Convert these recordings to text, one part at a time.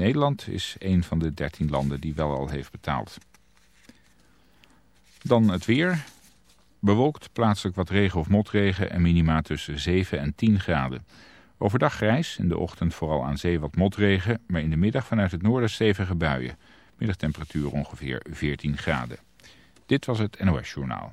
Nederland is een van de 13 landen die wel al heeft betaald. Dan het weer. Bewolkt, plaatselijk wat regen of motregen en minima tussen 7 en 10 graden. Overdag grijs, in de ochtend vooral aan zee wat motregen, maar in de middag vanuit het noorden stevige buien. Middagtemperatuur ongeveer 14 graden. Dit was het NOS Journaal.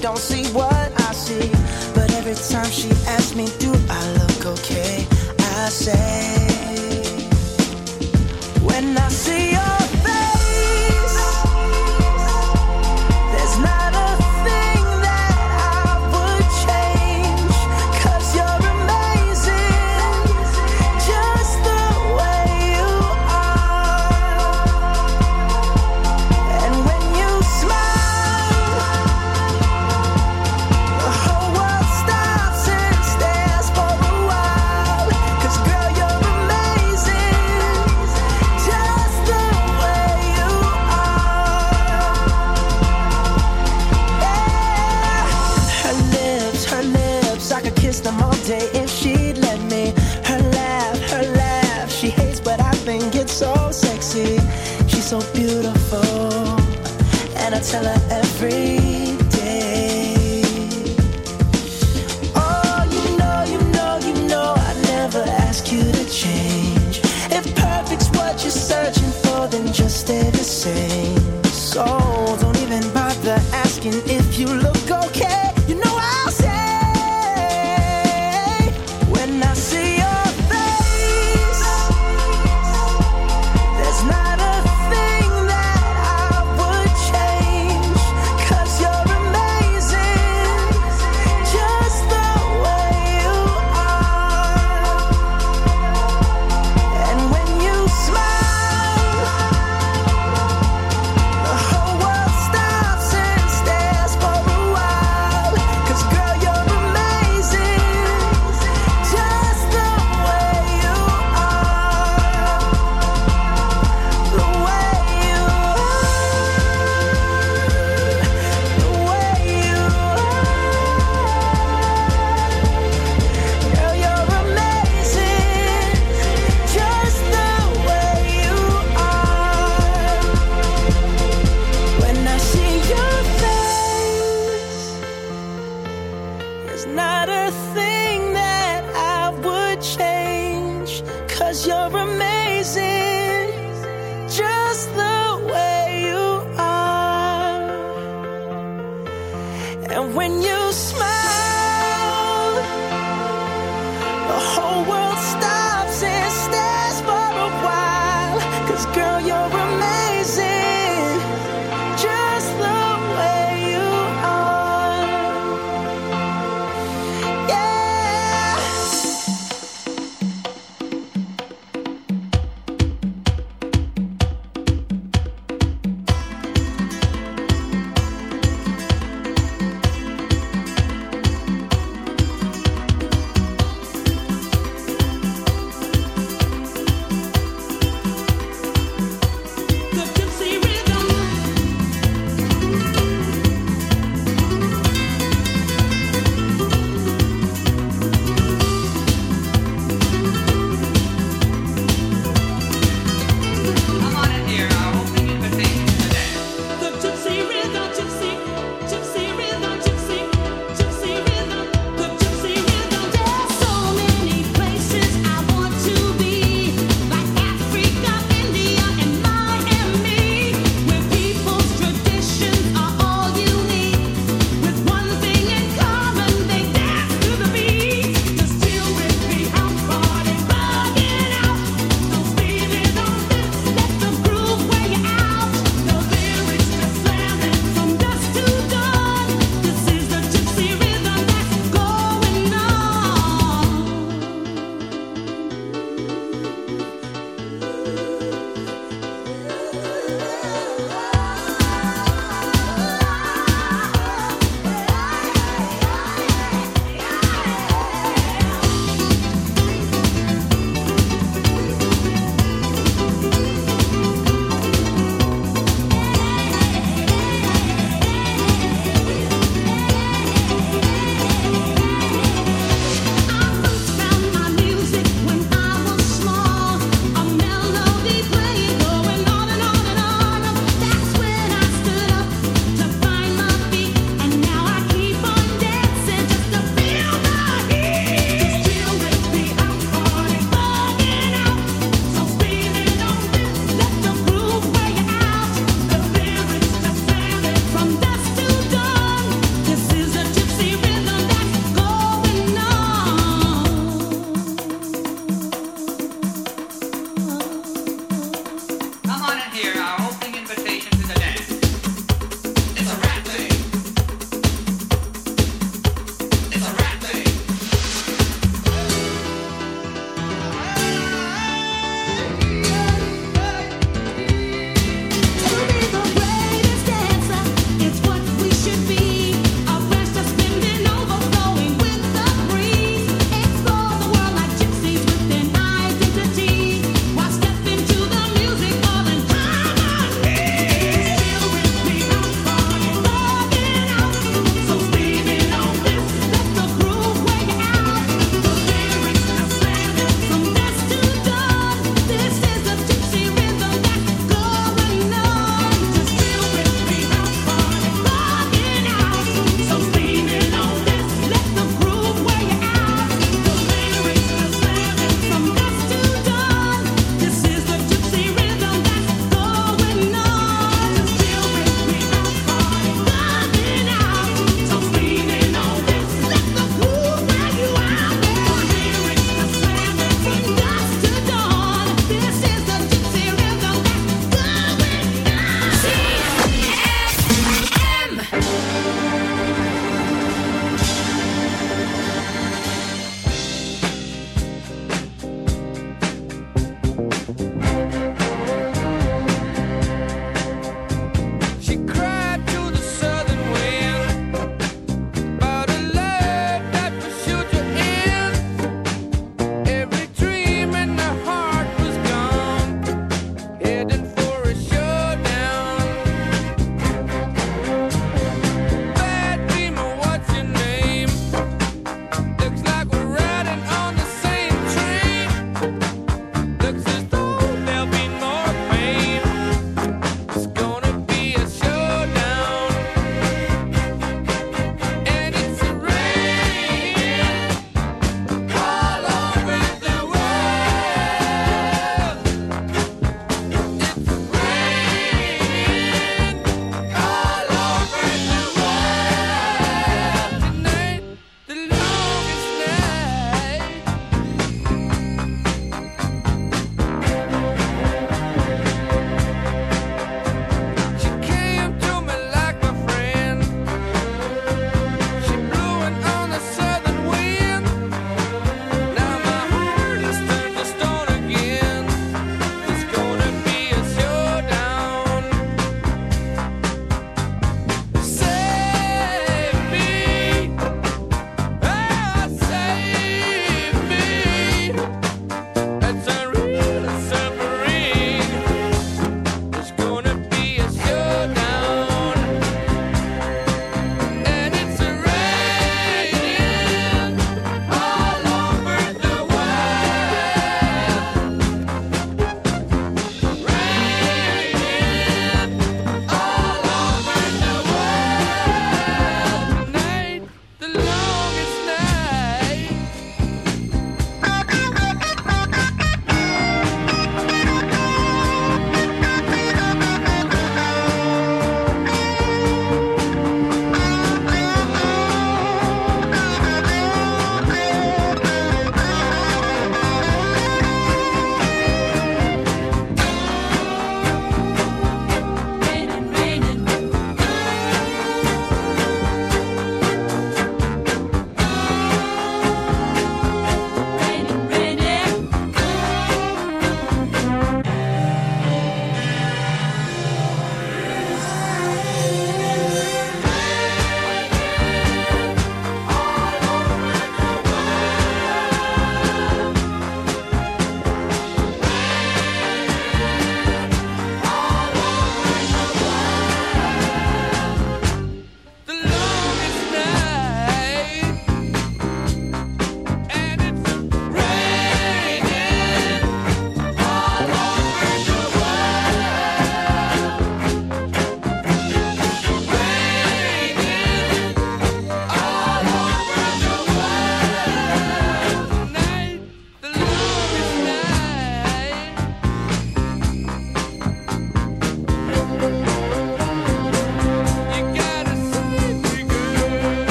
don't see what And when you smile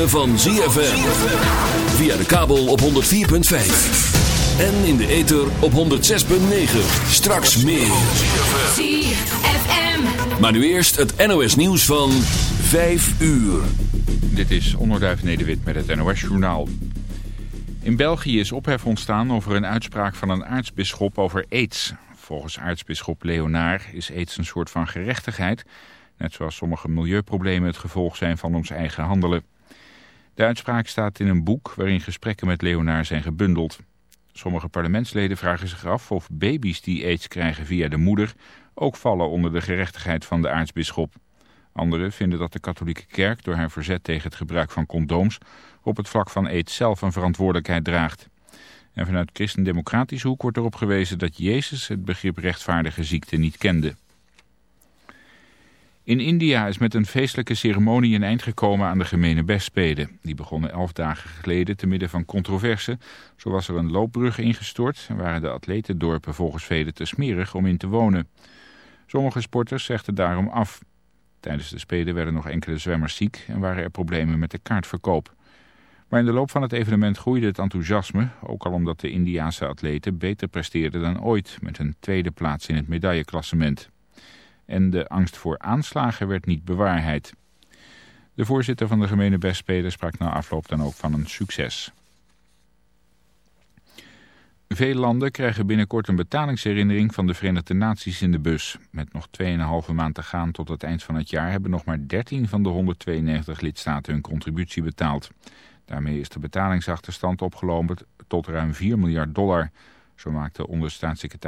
Ritme van ZFM. Via de kabel op 104.5. En in de ether op 106.9. Straks meer. ZFM. Maar nu eerst het NOS nieuws van 5 uur. Dit is Onderduif Nederwit met het NOS Journaal. In België is ophef ontstaan over een uitspraak van een aartsbisschop over aids. Volgens aartsbisschop Leonaar is aids een soort van gerechtigheid... net zoals sommige milieuproblemen het gevolg zijn van ons eigen handelen. De uitspraak staat in een boek waarin gesprekken met Leonaar zijn gebundeld. Sommige parlementsleden vragen zich af of baby's die aids krijgen via de moeder... ook vallen onder de gerechtigheid van de aartsbisschop. Anderen vinden dat de katholieke kerk door haar verzet tegen het gebruik van condooms op het vlak van aids zelf een verantwoordelijkheid draagt. En vanuit christendemocratische hoek wordt erop gewezen dat Jezus het begrip rechtvaardige ziekte niet kende. In India is met een feestelijke ceremonie een eind gekomen aan de gemene bestspelen. Die begonnen elf dagen geleden te midden van controverse. Zo was er een loopbrug ingestort en waren de atletendorpen volgens velen te smerig om in te wonen. Sommige sporters zegden daarom af. Tijdens de Spelen werden nog enkele zwemmers ziek en waren er problemen met de kaartverkoop. Maar in de loop van het evenement groeide het enthousiasme, ook al omdat de Indiaanse atleten beter presteerden dan ooit met een tweede plaats in het medailleklassement. En de angst voor aanslagen werd niet bewaarheid. De voorzitter van de gemene bestspelen sprak na afloop dan ook van een succes. Veel landen krijgen binnenkort een betalingsherinnering van de Verenigde Naties in de bus. Met nog 2,5 maand te gaan tot het eind van het jaar hebben nog maar 13 van de 192 lidstaten hun contributie betaald. Daarmee is de betalingsachterstand opgelopen tot ruim 4 miljard dollar. Zo maakte onderstaatssecretaris